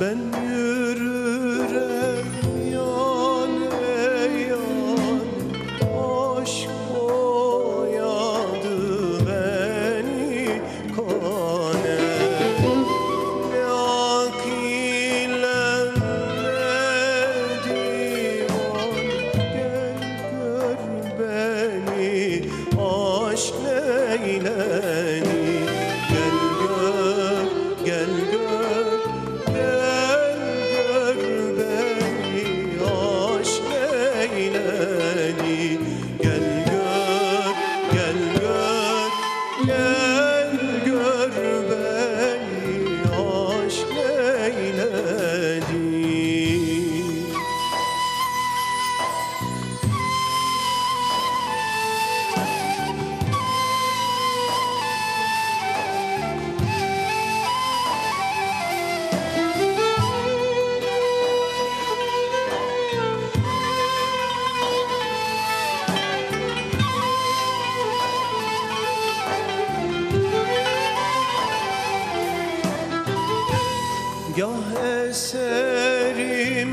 Ben yürürem yane yan Aşk boyadı beni kane. Ne akilem ne divan Gel gör beni aşk neyle Gah eserim